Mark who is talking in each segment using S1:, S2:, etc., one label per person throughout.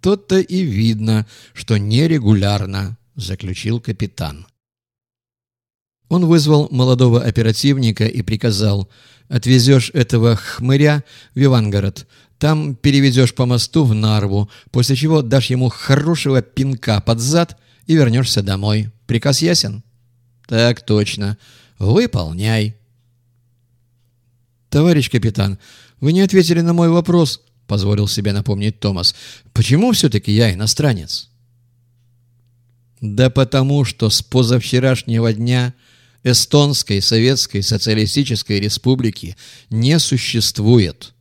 S1: «То-то и видно, что нерегулярно», — заключил капитан. Он вызвал молодого оперативника и приказал «Отвезешь этого хмыря в Ивангород, там переведешь по мосту в Нарву, после чего дашь ему хорошего пинка под зад и вернешься домой. Приказ ясен?» «Так точно. Выполняй». «Товарищ капитан, вы не ответили на мой вопрос», — позволил себе напомнить Томас. «Почему все-таки я иностранец?» «Да потому что с позавчерашнего дня Эстонской Советской Социалистической Республики не существует».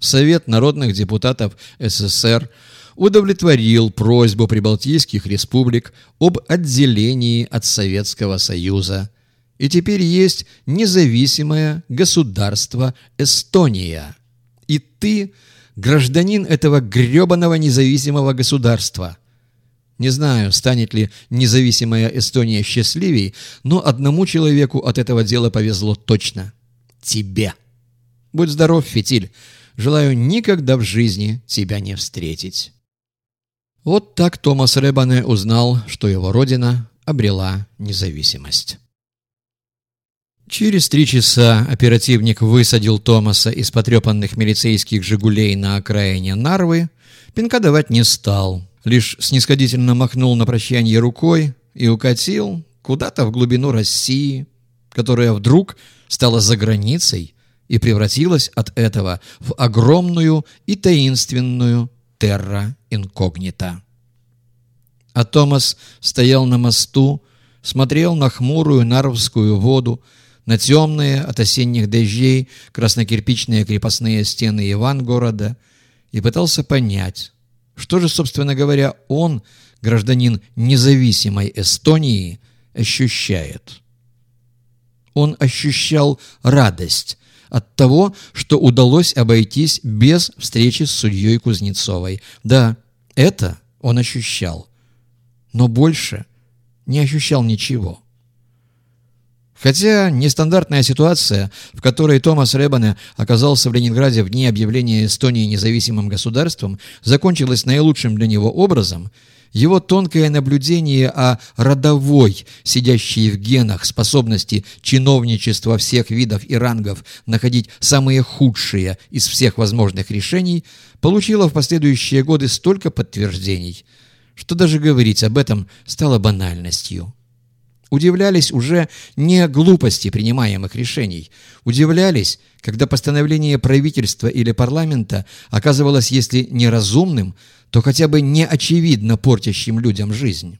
S1: Совет народных депутатов СССР удовлетворил просьбу прибалтийских республик об отделении от Советского Союза. И теперь есть независимое государство Эстония. И ты гражданин этого гребаного независимого государства. Не знаю, станет ли независимая Эстония счастливей, но одному человеку от этого дела повезло точно. Тебе. Будь здоров, Фитиль. Желаю никогда в жизни тебя не встретить». Вот так Томас Ребане узнал, что его родина обрела независимость. Через три часа оперативник высадил Томаса из потрепанных милицейских «Жигулей» на окраине Нарвы, пинка давать не стал, лишь снисходительно махнул на прощание рукой и укатил куда-то в глубину России, которая вдруг стала за границей и превратилась от этого в огромную и таинственную терра инкогнита. А Томас стоял на мосту, смотрел на хмурую нарвскую воду, на темные от осенних дождей краснокирпичные крепостные стены Ивангорода и пытался понять, что же, собственно говоря, он, гражданин независимой Эстонии, ощущает. Он ощущал радость от того, что удалось обойтись без встречи с судьей Кузнецовой. Да, это он ощущал, но больше не ощущал ничего. Хотя нестандартная ситуация, в которой Томас Ребане оказался в Ленинграде в дни объявления Эстонии независимым государством, закончилась наилучшим для него образом – его тонкое наблюдение о родовой, сидящей в генах, способности чиновничества всех видов и рангов находить самые худшие из всех возможных решений, получило в последующие годы столько подтверждений, что даже говорить об этом стало банальностью. Удивлялись уже не глупости принимаемых решений. Удивлялись, когда постановление правительства или парламента оказывалось, если неразумным, то хотя бы не очевидно портящим людям жизнь.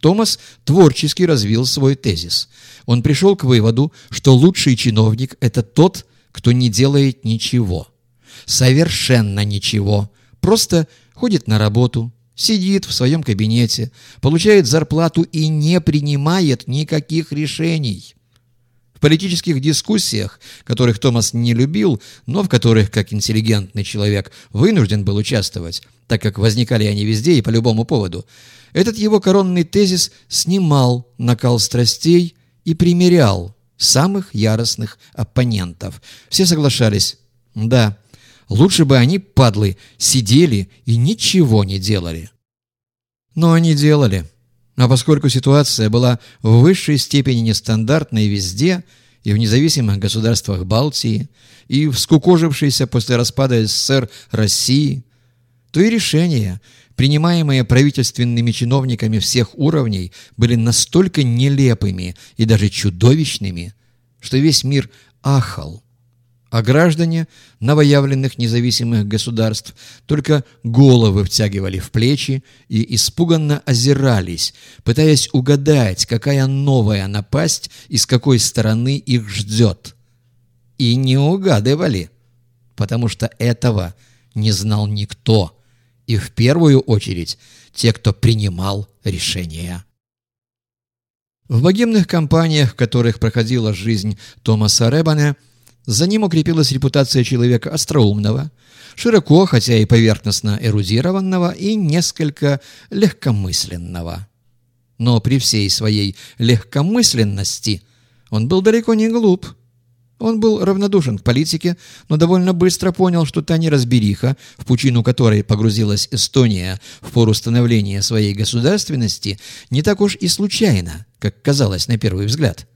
S1: Томас творчески развил свой тезис. Он пришел к выводу, что лучший чиновник – это тот, кто не делает ничего. Совершенно ничего. Просто ходит на работу, сидит в своем кабинете, получает зарплату и не принимает никаких решений. В политических дискуссиях, которых Томас не любил, но в которых, как интеллигентный человек, вынужден был участвовать, так как возникали они везде и по любому поводу, этот его коронный тезис снимал накал страстей и примерял самых яростных оппонентов. Все соглашались, да, лучше бы они, падлы, сидели и ничего не делали. Но они делали – а поскольку ситуация была в высшей степени нестандартной везде, и в независимых государствах Балтии, и в скукожившейся после распада СССР России, то и решения, принимаемые правительственными чиновниками всех уровней, были настолько нелепыми и даже чудовищными, что весь мир ахал а граждане новоявленных независимых государств только головы втягивали в плечи и испуганно озирались, пытаясь угадать, какая новая напасть и с какой стороны их ждет. И не угадывали, потому что этого не знал никто, и в первую очередь те, кто принимал решения. В богемных компаниях, в которых проходила жизнь Томаса Ребане, за ним укрепилась репутация человека остроумного, широко, хотя и поверхностно эрудированного и несколько легкомысленного. Но при всей своей легкомысленности он был далеко не глуп. Он был равнодушен к политике, но довольно быстро понял, что та неразбериха, в пучину которой погрузилась Эстония в пору становления своей государственности, не так уж и случайно, как казалось на первый взгляд.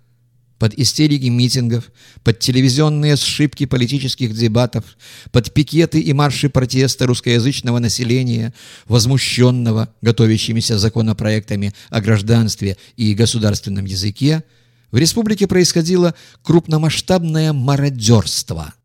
S1: Под истерики митингов, под телевизионные сшибки политических дебатов, под пикеты и марши протеста русскоязычного населения, возмущенного готовящимися законопроектами о гражданстве и государственном языке, в республике происходило крупномасштабное мародерство –